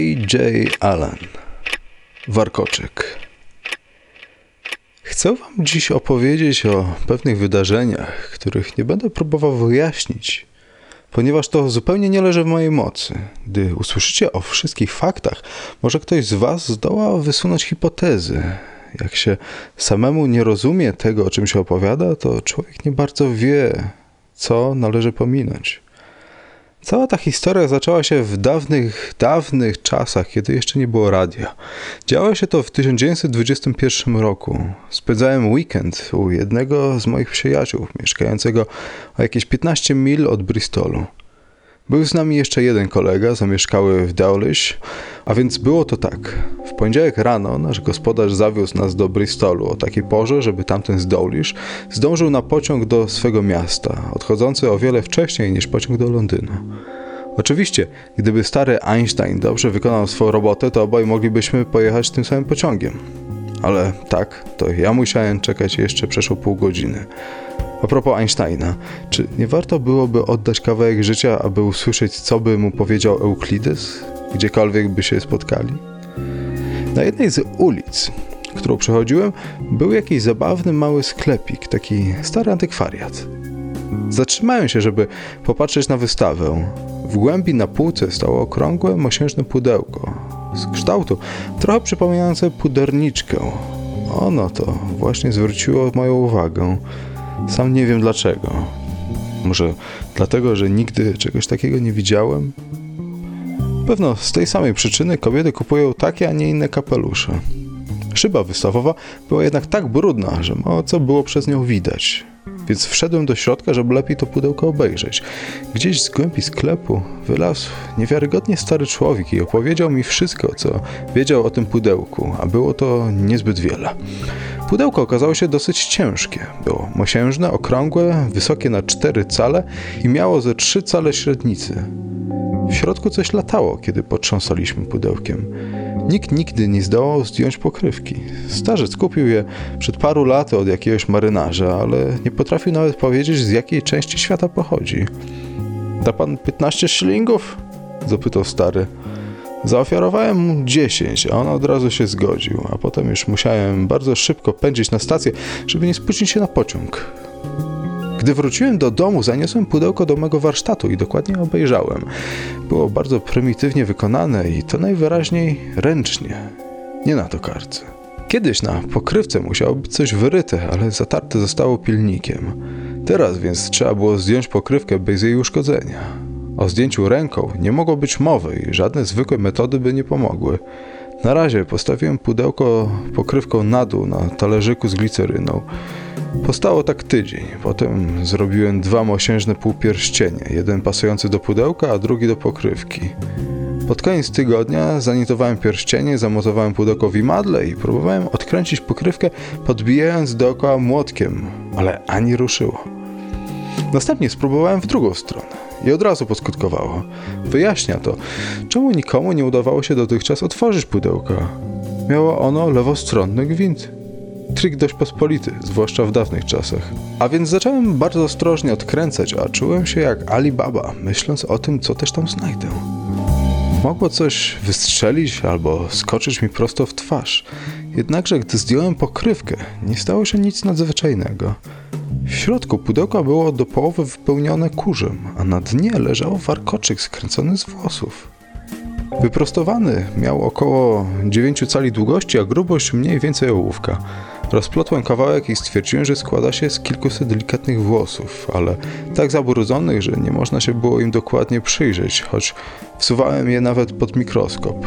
A.J. Allen Warkoczyk Chcę Wam dziś opowiedzieć o pewnych wydarzeniach, których nie będę próbował wyjaśnić, ponieważ to zupełnie nie leży w mojej mocy. Gdy usłyszycie o wszystkich faktach, może ktoś z Was zdoła wysunąć hipotezy. Jak się samemu nie rozumie tego, o czym się opowiada, to człowiek nie bardzo wie, co należy pominąć. Cała ta historia zaczęła się w dawnych, dawnych czasach, kiedy jeszcze nie było radia. Działo się to w 1921 roku. Spędzałem weekend u jednego z moich przyjaciół, mieszkającego o jakieś 15 mil od Bristolu. Był z nami jeszcze jeden kolega, zamieszkały w Dowlish, a więc było to tak. W poniedziałek rano nasz gospodarz zawiózł nas do Bristolu o takiej porze, żeby tamten z Dowlish zdążył na pociąg do swego miasta, odchodzący o wiele wcześniej niż pociąg do Londynu. Oczywiście, gdyby stary Einstein dobrze wykonał swoją robotę, to obaj moglibyśmy pojechać tym samym pociągiem. Ale tak, to ja musiałem czekać jeszcze przeszło pół godziny. A propos Einsteina, czy nie warto byłoby oddać kawałek życia, aby usłyszeć, co by mu powiedział Euklides, gdziekolwiek by się spotkali? Na jednej z ulic, którą przechodziłem, był jakiś zabawny mały sklepik, taki stary antykwariat. Zatrzymałem się, żeby popatrzeć na wystawę. W głębi na półce stało okrągłe, mosiężne pudełko. Z kształtu trochę przypominające puderniczkę. Ono to właśnie zwróciło moją uwagę. Sam nie wiem dlaczego. Może dlatego, że nigdy czegoś takiego nie widziałem? Pewno z tej samej przyczyny kobiety kupują takie, a nie inne kapelusze. Szyba wystawowa była jednak tak brudna, że mało co było przez nią widać. Więc wszedłem do środka, żeby lepiej to pudełko obejrzeć. Gdzieś z głębi sklepu wylazł niewiarygodnie stary człowiek i opowiedział mi wszystko, co wiedział o tym pudełku, a było to niezbyt wiele. Pudełko okazało się dosyć ciężkie. Było mosiężne, okrągłe, wysokie na cztery cale i miało ze trzy cale średnicy. W środku coś latało, kiedy potrząsaliśmy pudełkiem. Nikt nigdy nie zdołał zdjąć pokrywki. Starzec kupił je przed paru laty od jakiegoś marynarza, ale nie potrafił nawet powiedzieć, z jakiej części świata pochodzi. Da pan 15 szylingów? zapytał stary. Zaofiarowałem mu 10, a on od razu się zgodził, a potem już musiałem bardzo szybko pędzić na stację, żeby nie spóźnić się na pociąg. Gdy wróciłem do domu, zaniosłem pudełko do mego warsztatu i dokładnie obejrzałem. Było bardzo prymitywnie wykonane i to najwyraźniej ręcznie, nie na tokardce. Kiedyś na pokrywce musiało być coś wyryte, ale zatarte zostało pilnikiem. Teraz więc trzeba było zdjąć pokrywkę bez jej uszkodzenia. O zdjęciu ręką nie mogło być mowy i żadne zwykłe metody by nie pomogły. Na razie postawiłem pudełko pokrywką na dół na talerzyku z gliceryną. Postało tak tydzień. Potem zrobiłem dwa mosiężne półpierścienie, jeden pasujący do pudełka, a drugi do pokrywki. Pod koniec tygodnia zanitowałem pierścienie, zamotowałem pudełko w imadle i próbowałem odkręcić pokrywkę, podbijając dookoła młotkiem, ale ani ruszyło. Następnie spróbowałem w drugą stronę i od razu poskutkowało. Wyjaśnia to, czemu nikomu nie udawało się dotychczas otworzyć pudełka. Miało ono lewostronny gwint. Trik dość pospolity, zwłaszcza w dawnych czasach. A więc zacząłem bardzo ostrożnie odkręcać, a czułem się jak Alibaba, myśląc o tym, co też tam znajdę. Mogło coś wystrzelić albo skoczyć mi prosto w twarz. Jednakże, gdy zdjąłem pokrywkę, nie stało się nic nadzwyczajnego. W środku pudełka było do połowy wypełnione kurzem, a na dnie leżał warkoczyk skręcony z włosów. Wyprostowany miał około 9 cali długości, a grubość mniej więcej ołówka. Rozplotłem kawałek i stwierdziłem, że składa się z kilkuset delikatnych włosów, ale tak zabrudzonych, że nie można się było im dokładnie przyjrzeć, choć wsuwałem je nawet pod mikroskop.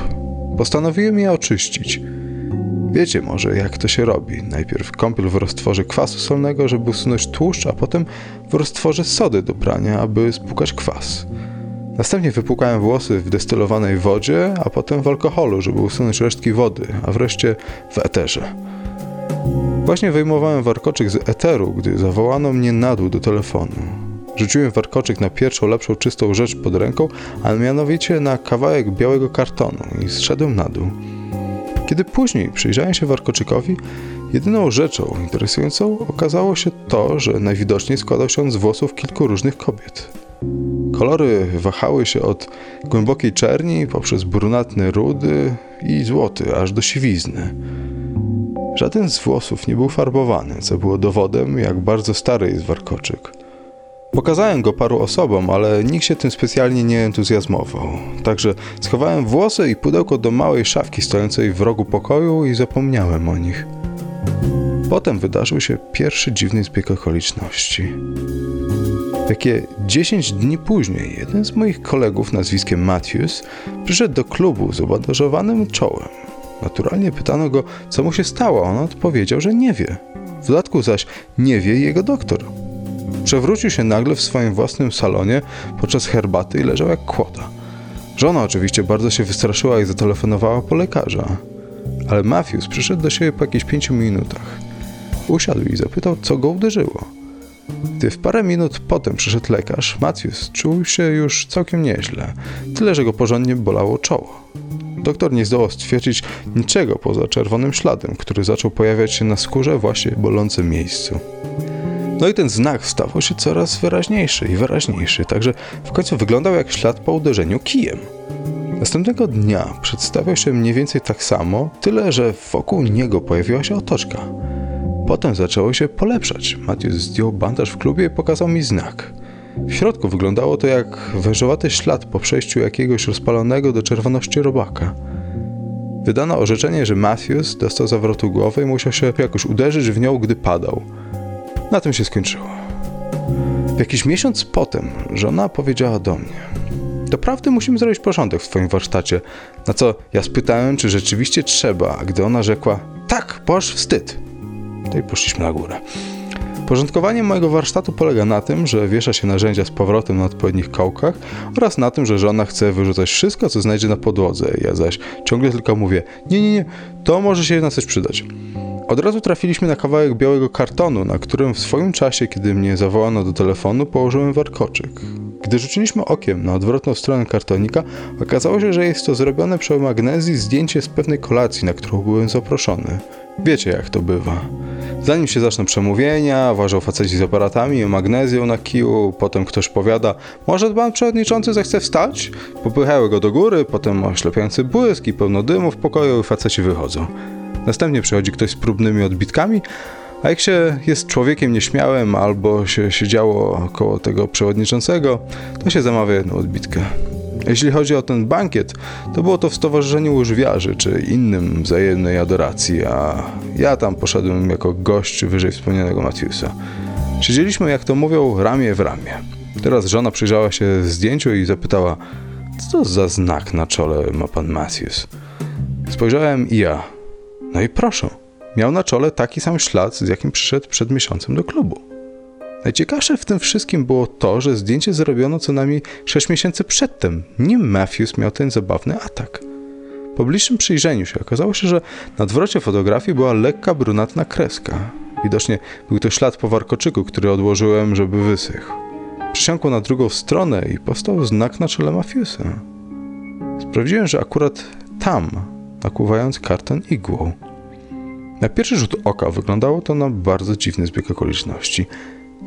Postanowiłem je oczyścić. Wiecie może, jak to się robi. Najpierw kąpiel w roztworze kwasu solnego, żeby usunąć tłuszcz, a potem w roztworze sody do prania, aby spłukać kwas. Następnie wypłukałem włosy w destylowanej wodzie, a potem w alkoholu, żeby usunąć resztki wody, a wreszcie w eterze. Właśnie wyjmowałem warkoczyk z eteru, gdy zawołano mnie na dół do telefonu. Rzuciłem warkoczyk na pierwszą, lepszą, czystą rzecz pod ręką, a mianowicie na kawałek białego kartonu i zszedłem na dół. Kiedy później przyjrzałem się warkoczykowi, jedyną rzeczą interesującą okazało się to, że najwidoczniej składał się on z włosów kilku różnych kobiet. Kolory wahały się od głębokiej czerni poprzez brunatny rudy i złoty, aż do siwizny. Żaden z włosów nie był farbowany, co było dowodem, jak bardzo stary jest warkoczyk. Pokazałem go paru osobom, ale nikt się tym specjalnie nie entuzjazmował. Także schowałem włosy i pudełko do małej szafki stojącej w rogu pokoju i zapomniałem o nich. Potem wydarzył się pierwszy dziwny zbieg okoliczności. Jakie 10 dni później jeden z moich kolegów nazwiskiem Matthews przyszedł do klubu z obandażowanym czołem. Naturalnie pytano go, co mu się stało, on odpowiedział, że nie wie. W dodatku zaś nie wie jego doktor. Przewrócił się nagle w swoim własnym salonie podczas herbaty i leżał jak kłoda. Żona oczywiście bardzo się wystraszyła i zatelefonowała po lekarza. Ale Matthews przyszedł do siebie po jakichś pięciu minutach. Usiadł i zapytał, co go uderzyło. Gdy w parę minut potem przyszedł lekarz, Matthews czuł się już całkiem nieźle, tyle że go porządnie bolało czoło. Doktor nie zdołał stwierdzić niczego poza czerwonym śladem, który zaczął pojawiać się na skórze właśnie bolącym miejscu. No i ten znak stawał się coraz wyraźniejszy i wyraźniejszy, także w końcu wyglądał jak ślad po uderzeniu kijem. Następnego dnia przedstawiał się mniej więcej tak samo, tyle że wokół niego pojawiła się otoczka. Potem zaczęło się polepszać. Matthews zdjął bandaż w klubie i pokazał mi znak. W środku wyglądało to jak wężowaty ślad po przejściu jakiegoś rozpalonego do czerwoności robaka. Wydano orzeczenie, że Matthews dostał zawrotu głowy i musiał się jakoś uderzyć w nią, gdy padał. Na tym się skończyło. Jakiś miesiąc potem żona powiedziała do mnie: Doprawdy musimy zrobić porządek w twoim warsztacie. Na co ja spytałem, czy rzeczywiście trzeba, a gdy ona rzekła: Tak, boż wstyd. To i poszliśmy na górę. Porządkowanie mojego warsztatu polega na tym, że wiesza się narzędzia z powrotem na odpowiednich kołkach oraz na tym, że żona chce wyrzucać wszystko, co znajdzie na podłodze. Ja zaś ciągle tylko mówię: Nie, nie, nie, to może się na coś przydać. Od razu trafiliśmy na kawałek białego kartonu, na którym w swoim czasie, kiedy mnie zawołano do telefonu, położyłem warkoczyk. Gdy rzuciliśmy okiem na odwrotną stronę kartonika, okazało się, że jest to zrobione przy magnezji zdjęcie z pewnej kolacji, na którą byłem zaproszony. Wiecie jak to bywa. Zanim się zaczną przemówienia, ważą faceci z aparatami, magnezją na kiju, potem ktoś powiada, może pan przewodniczący zechce wstać? Popychały go do góry, potem oślepiający błysk i pełno dymu w pokoju i faceci wychodzą. Następnie przychodzi ktoś z próbnymi odbitkami, a jak się jest człowiekiem nieśmiałym albo się siedziało koło tego przewodniczącego, to się zamawia jedną odbitkę. Jeśli chodzi o ten bankiet, to było to w Stowarzyszeniu Łyżwiarzy czy innym wzajemnej adoracji, a ja tam poszedłem jako gość wyżej wspomnianego Matthewsa. Siedzieliśmy, jak to mówią, ramię w ramię. Teraz żona przyjrzała się zdjęciu i zapytała, co to za znak na czole ma pan Matthews? Spojrzałem i ja. No i proszę, miał na czole taki sam ślad, z jakim przyszedł przed miesiącem do klubu. Najciekawsze w tym wszystkim było to, że zdjęcie zrobiono co najmniej 6 miesięcy przedtem, nim Matthews miał ten zabawny atak. Po bliższym przyjrzeniu się okazało się, że na odwrocie fotografii była lekka brunatna kreska. Widocznie był to ślad po warkoczyku, który odłożyłem, żeby wysychł. Przysiąkło na drugą stronę i powstał znak na czele Matthewsa. Sprawdziłem, że akurat tam, nakłuwając karton igłą. Na pierwszy rzut oka wyglądało to na bardzo dziwny zbieg okoliczności.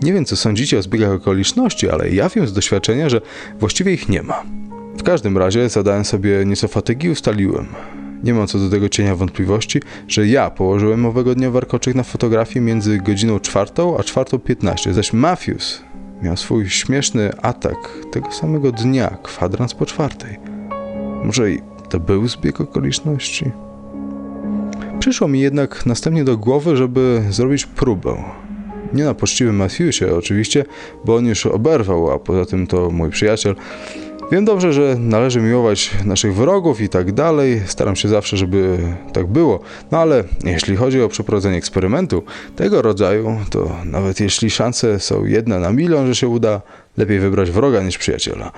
Nie wiem, co sądzicie o zbiegach okoliczności, ale ja wiem z doświadczenia, że właściwie ich nie ma. W każdym razie zadałem sobie nieco fatygi i ustaliłem. Nie mam co do tego cienia wątpliwości, że ja położyłem owego dnia warkoczyk na fotografii między godziną czwartą a czwartą piętnaście, zaś Matthews miał swój śmieszny atak tego samego dnia, kwadrans po czwartej. Może i to był zbieg okoliczności? Przyszło mi jednak następnie do głowy, żeby zrobić próbę. Nie na poczciwym Matthewsie oczywiście, bo on już oberwał, a poza tym to mój przyjaciel. Wiem dobrze, że należy miłować naszych wrogów i tak dalej. Staram się zawsze, żeby tak było. No ale jeśli chodzi o przeprowadzenie eksperymentu tego rodzaju, to nawet jeśli szanse są jedna na milion, że się uda, lepiej wybrać wroga niż przyjaciela.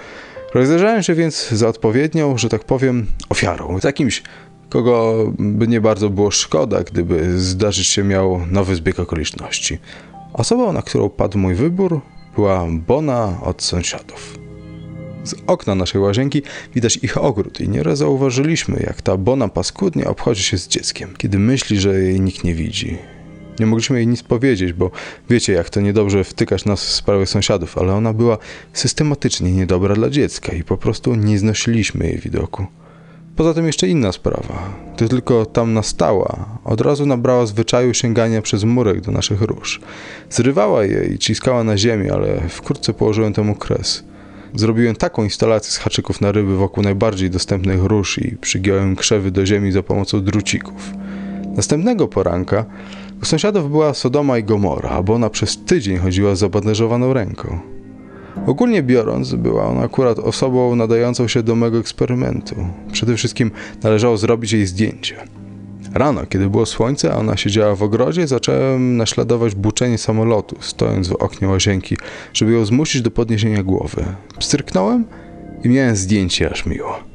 Rozejrzałem się więc za odpowiednią, że tak powiem, ofiarą. Za kimś, kogo by nie bardzo było szkoda, gdyby zdarzyć się miał nowy zbieg okoliczności. Osobą, na którą padł mój wybór, była Bona od sąsiadów. Z okna naszej łazienki widać ich ogród i nieraz zauważyliśmy, jak ta Bona paskudnie obchodzi się z dzieckiem, kiedy myśli, że jej nikt nie widzi. Nie mogliśmy jej nic powiedzieć, bo wiecie, jak to niedobrze wtykać nas w sprawy sąsiadów, ale ona była systematycznie niedobra dla dziecka i po prostu nie znosiliśmy jej widoku. Poza tym jeszcze inna sprawa. Gdy tylko tam nastała, od razu nabrała zwyczaju sięgania przez murek do naszych róż. Zrywała je i ciskała na ziemię, ale wkrótce położyłem temu kres. Zrobiłem taką instalację z haczyków na ryby wokół najbardziej dostępnych róż i przygiąłem krzewy do ziemi za pomocą drucików. Następnego poranka u sąsiadów była Sodoma i Gomora, bo ona przez tydzień chodziła z zabandażowaną ręką. Ogólnie biorąc, była ona akurat osobą nadającą się do mego eksperymentu. Przede wszystkim należało zrobić jej zdjęcie. Rano, kiedy było słońce, a ona siedziała w ogrodzie, zacząłem naśladować buczenie samolotu, stojąc w oknie łazienki, żeby ją zmusić do podniesienia głowy. Pstryknąłem i miałem zdjęcie aż miło.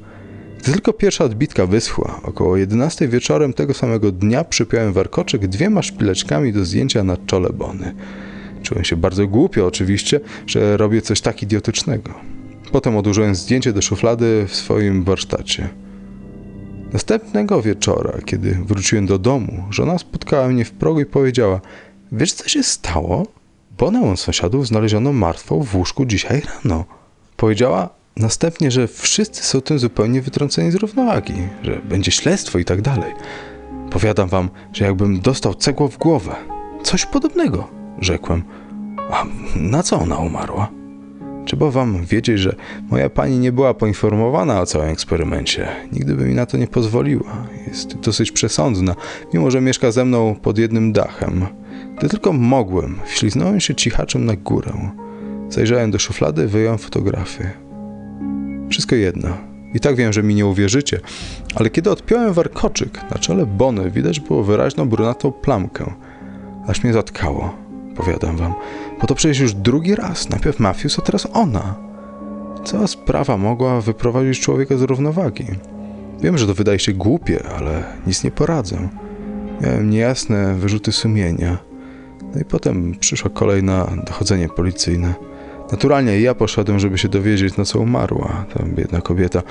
Gdy tylko pierwsza odbitka wyschła, około 11 wieczorem tego samego dnia przypiąłem warkoczyk dwiema szpileczkami do zdjęcia na czole Bony. Czułem się bardzo głupio oczywiście, że robię coś tak idiotycznego. Potem odłożyłem zdjęcie do szuflady w swoim warsztacie. Następnego wieczora, kiedy wróciłem do domu, żona spotkała mnie w progu i powiedziała: Wiesz, co się stało? Bonę sąsiadów znaleziono martwą w łóżku dzisiaj rano. Powiedziała następnie, że wszyscy są tym zupełnie wytrąceni z równowagi, że będzie śledztwo i tak dalej. Powiadam wam, że jakbym dostał cegło w głowę. Coś podobnego, rzekłem. A na co ona umarła? Trzeba wam wiedzieć, że moja pani nie była poinformowana o całym eksperymencie. Nigdy by mi na to nie pozwoliła. Jest dosyć przesądna, mimo że mieszka ze mną pod jednym dachem. Gdy tylko mogłem, wśliznąłem się cichaczem na górę. Zajrzałem do szuflady, wyjąłem fotografię. Wszystko jedno. I tak wiem, że mi nie uwierzycie, ale kiedy odpiąłem warkoczyk, na czole Bony widać było wyraźną brunatą plamkę. Aż mnie zatkało, powiadam wam, bo to przecież już drugi raz. Najpierw Matthews, a teraz ona. Cała sprawa mogła wyprowadzić człowieka z równowagi. Wiem, że to wydaje się głupie, ale nic nie poradzę. Miałem niejasne wyrzuty sumienia. No i potem przyszła kolej na dochodzenie policyjne. Naturalnie ja poszedłem, żeby się dowiedzieć, na co umarła ta biedna kobieta.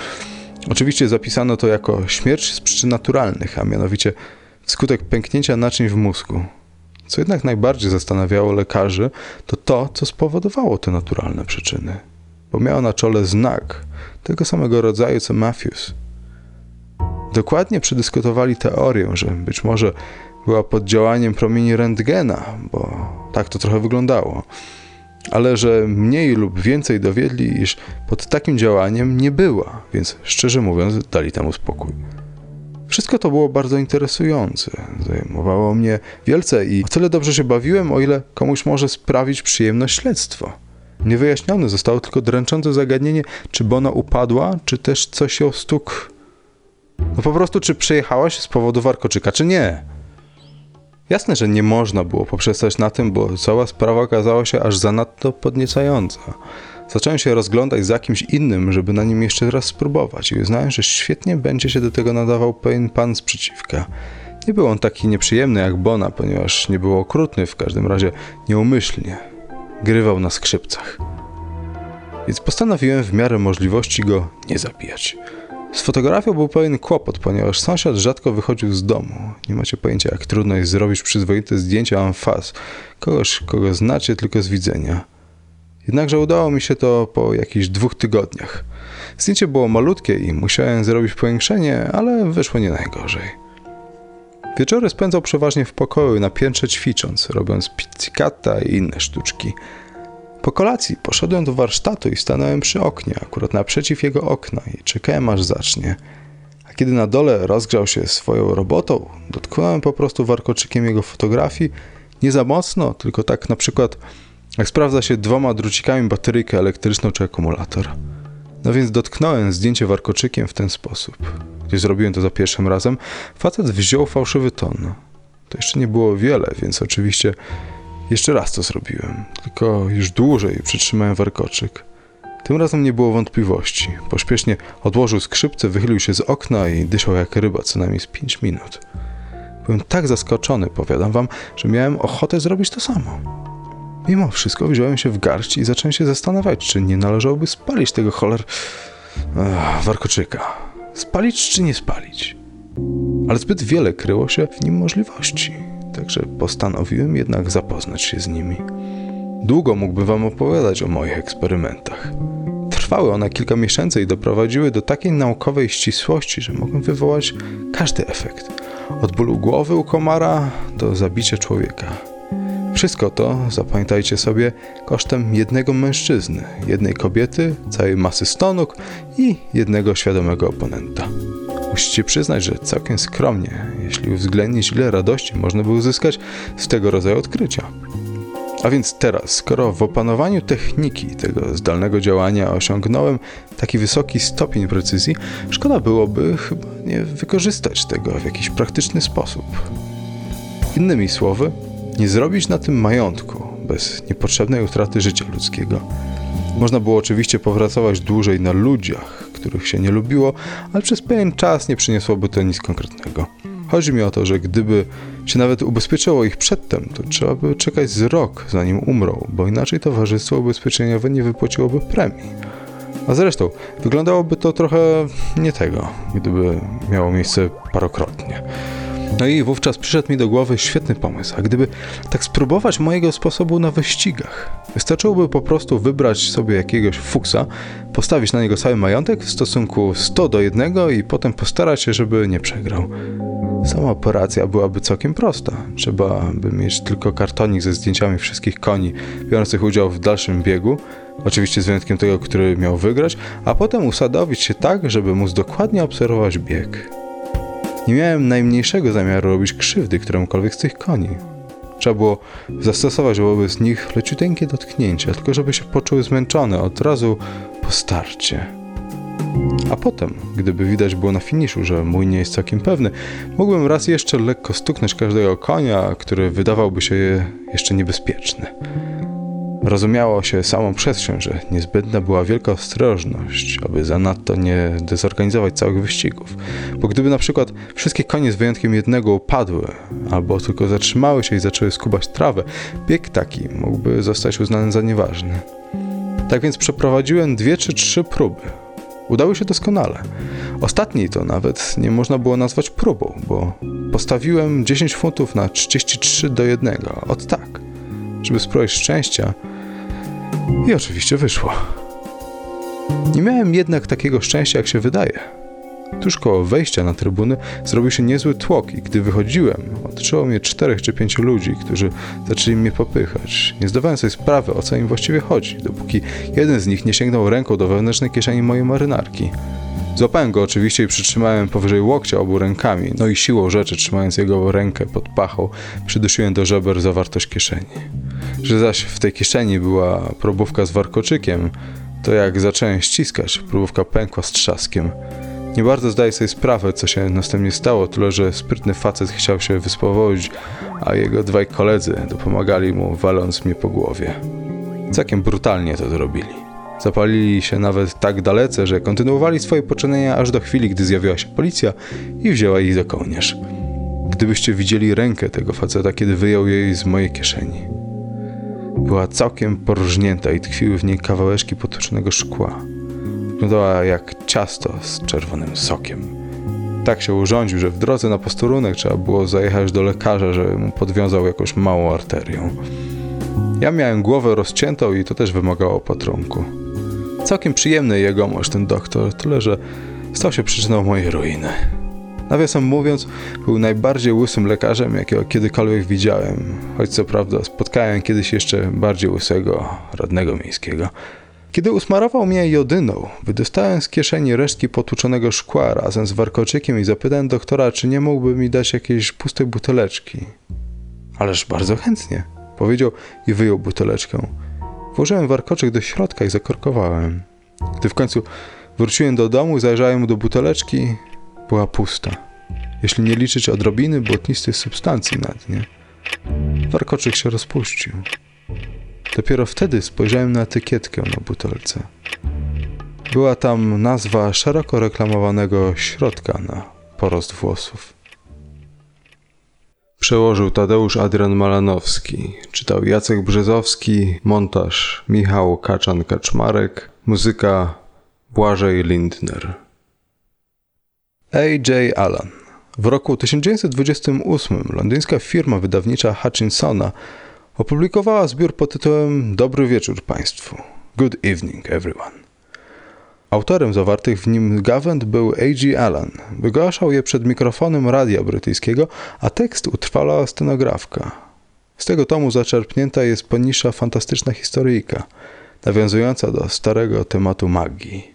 Oczywiście zapisano to jako śmierć z przyczyn naturalnych, a mianowicie wskutek pęknięcia naczyń w mózgu. Co jednak najbardziej zastanawiało lekarzy, to to, co spowodowało te naturalne przyczyny. Bo miała na czole znak tego samego rodzaju co Matthews. Dokładnie przedyskutowali teorię, że być może była pod działaniem promieni rentgena, bo tak to trochę wyglądało ale że mniej lub więcej dowiedli, iż pod takim działaniem nie była, więc szczerze mówiąc dali temu spokój. Wszystko to było bardzo interesujące, zajmowało mnie wielce i o tyle dobrze się bawiłem, o ile komuś może sprawić przyjemność śledztwo. Niewyjaśnione zostało tylko dręczące zagadnienie, czy Bona upadła, czy też coś ją stukł. No po prostu, czy przejechałaś z powodu warkoczyka, czy nie. Jasne, że nie można było poprzestać na tym, bo cała sprawa okazała się aż zanadto podniecająca. Zacząłem się rozglądać za kimś innym, żeby na nim jeszcze raz spróbować i uznałem, że świetnie będzie się do tego nadawał pewien pan sprzeciwka. Nie był on taki nieprzyjemny jak Bona, ponieważ nie był okrutny, w każdym razie nieumyślnie. Grywał na skrzypcach. Więc postanowiłem w miarę możliwości go nie zabijać. Z fotografią był pewien kłopot, ponieważ sąsiad rzadko wychodził z domu. Nie macie pojęcia, jak trudno jest zrobić przyzwoite zdjęcia en face. Kogoś, kogo znacie tylko z widzenia. Jednakże udało mi się to po jakichś dwóch tygodniach. Zdjęcie było malutkie i musiałem zrobić powiększenie, ale wyszło nie najgorzej. Wieczory spędzał przeważnie w pokoju na piętrze ćwicząc, robiąc pizzicata i inne sztuczki. Po kolacji poszedłem do warsztatu i stanąłem przy oknie, akurat naprzeciw jego okna i czekałem aż zacznie. A kiedy na dole rozgrzał się swoją robotą, dotknąłem po prostu warkoczykiem jego fotografii, nie za mocno, tylko tak na przykład jak sprawdza się dwoma drucikami bateryjkę elektryczną czy akumulator. No więc dotknąłem zdjęcie warkoczykiem w ten sposób. Gdy zrobiłem to za pierwszym razem, facet wziął fałszywy ton. To jeszcze nie było wiele, więc oczywiście jeszcze raz to zrobiłem, tylko już dłużej przytrzymałem warkoczyk. Tym razem nie było wątpliwości. Pośpiesznie odłożył skrzypce, wychylił się z okna i dyszał jak ryba co najmniej z pięć minut. Byłem tak zaskoczony, powiadam wam, że miałem ochotę zrobić to samo. Mimo wszystko wziąłem się w garść i zacząłem się zastanawiać, czy nie należałoby spalić tego choler... Ech, warkoczyka. Spalić czy nie spalić? Ale zbyt wiele kryło się w nim możliwości, także postanowiłem jednak zapoznać się z nimi. Długo mógłbym wam opowiadać o moich eksperymentach. Trwały one kilka miesięcy i doprowadziły do takiej naukowej ścisłości, że mogłem wywołać każdy efekt. Od bólu głowy u komara do zabicia człowieka. Wszystko to, zapamiętajcie sobie, kosztem jednego mężczyzny, jednej kobiety, całej masy stonóg i jednego świadomego oponenta. Musicie przyznać, że całkiem skromnie, jeśli uwzględnić ile radości można by uzyskać z tego rodzaju odkrycia. A więc teraz, skoro w opanowaniu techniki tego zdalnego działania osiągnąłem taki wysoki stopień precyzji, szkoda byłoby chyba nie wykorzystać tego w jakiś praktyczny sposób. Innymi słowy, nie zrobić na tym majątku bez niepotrzebnej utraty życia ludzkiego. Można było oczywiście popracować dłużej na ludziach, których się nie lubiło, ale przez pewien czas nie przyniosłoby to nic konkretnego. Chodzi mi o to, że gdyby się nawet ubezpieczyło ich przedtem, to trzeba by czekać z rok, zanim umrą, bo inaczej towarzystwo ubezpieczeniowe nie wypłaciłoby premii. A zresztą, wyglądałoby to trochę nie tego, gdyby miało miejsce parokrotnie. No i wówczas przyszedł mi do głowy świetny pomysł. A gdyby tak spróbować mojego sposobu na wyścigach, wystarczyłoby po prostu wybrać sobie jakiegoś fuksa, postawić na niego cały majątek w stosunku 100 do 1 i potem postarać się, żeby nie przegrał. Sama operacja byłaby całkiem prosta. Trzeba by mieć tylko kartonik ze zdjęciami wszystkich koni biorących udział w dalszym biegu, oczywiście z wyjątkiem tego, który miał wygrać, a potem usadowić się tak, żeby móc dokładnie obserwować bieg. Nie miałem najmniejszego zamiaru robić krzywdy któremukolwiek z tych koni. Trzeba było zastosować wobec nich leciuteńkie dotknięcia, tylko żeby się poczuły zmęczone od razu po starcie. A potem, gdyby widać było na finiszu, że mój nie jest całkiem pewny, mógłbym raz jeszcze lekko stuknąć każdego konia, który wydawałby się jeszcze niebezpieczny. Rozumiało się samą przestrzeń, że niezbędna była wielka ostrożność, aby zanadto nie dezorganizować całych wyścigów. Bo gdyby na przykład wszystkie konie z wyjątkiem jednego upadły, albo tylko zatrzymały się i zaczęły skubać trawę, bieg taki mógłby zostać uznany za nieważny. Tak więc przeprowadziłem dwie czy trzy próby. Udały się doskonale. Ostatniej to nawet nie można było nazwać próbą, bo postawiłem 10 funtów na 33 do 1. Od tak. Żeby spróbować szczęścia, i oczywiście wyszło. Nie miałem jednak takiego szczęścia, jak się wydaje. Tuż koło wejścia na trybuny zrobił się niezły tłok i gdy wychodziłem, otoczyło mnie czterech czy pięciu ludzi, którzy zaczęli mnie popychać. Nie zdawałem sobie sprawy, o co im właściwie chodzi, dopóki jeden z nich nie sięgnął ręką do wewnętrznej kieszeni mojej marynarki. Złapałem go oczywiście i przytrzymałem powyżej łokcia obu rękami, no i siłą rzeczy, trzymając jego rękę pod pachą, przydusiłem do żeber zawartość kieszeni. Że zaś w tej kieszeni była probówka z warkoczykiem, to jak zacząłem ściskać, probówka pękła z trzaskiem. Nie bardzo zdaję sobie sprawę, co się następnie stało, tyle że sprytny facet chciał się wyspowodzić, a jego dwaj koledzy dopomagali mu, waląc mnie po głowie. Całkiem brutalnie to zrobili. Zapalili się nawet tak dalece, że kontynuowali swoje poczynania aż do chwili, gdy zjawiła się policja i wzięła ich za kołnierz. Gdybyście widzieli rękę tego faceta, kiedy wyjął jej z mojej kieszeni. Była całkiem porżnięta i tkwiły w niej kawałeczki potoczonego szkła. Wyglądała jak ciasto z czerwonym sokiem. Tak się urządził, że w drodze na posterunek trzeba było zajechać do lekarza, żeby mu podwiązał jakąś małą arterią. Ja miałem głowę rozciętą i to też wymagało opatrunku. Całkiem przyjemny jegomość ten doktor, tyle że stał się przyczyną mojej ruiny. Nawiasem mówiąc, był najbardziej łysym lekarzem, jakiego kiedykolwiek widziałem, choć co prawda spotkałem kiedyś jeszcze bardziej łysego radnego miejskiego. Kiedy usmarował mnie jodyną, wydostałem z kieszeni resztki potłuczonego szkła razem z warkoczykiem i zapytałem doktora, czy nie mógłby mi dać jakiejś pustej buteleczki. Ależ bardzo chętnie, powiedział i wyjął buteleczkę. Włożyłem warkoczyk do środka i zakorkowałem. Gdy w końcu wróciłem do domu, zajrzałem do buteleczki, była pusta. Jeśli nie liczyć odrobiny błotnistej substancji na dnie. Warkoczyk się rozpuścił. Dopiero wtedy spojrzałem na etykietkę na butelce. Była tam nazwa szeroko reklamowanego środka na porost włosów. Przełożył Tadeusz Adrian Malanowski, czytał Jacek Brzezowski, montaż Michał Kaczan-Kaczmarek, muzyka Błażej Lindner. A.J. Allen. W roku 1928 londyńska firma wydawnicza Hutchinsona opublikowała zbiór pod tytułem Dobry wieczór Państwu. Good evening, everyone. Autorem zawartych w nim gawęd był A.G. Allen. Wygłaszał je przed mikrofonem radia brytyjskiego, a tekst utrwalała stenografka. Z tego tomu zaczerpnięta jest poniższa fantastyczna historyjka, nawiązująca do starego tematu magii.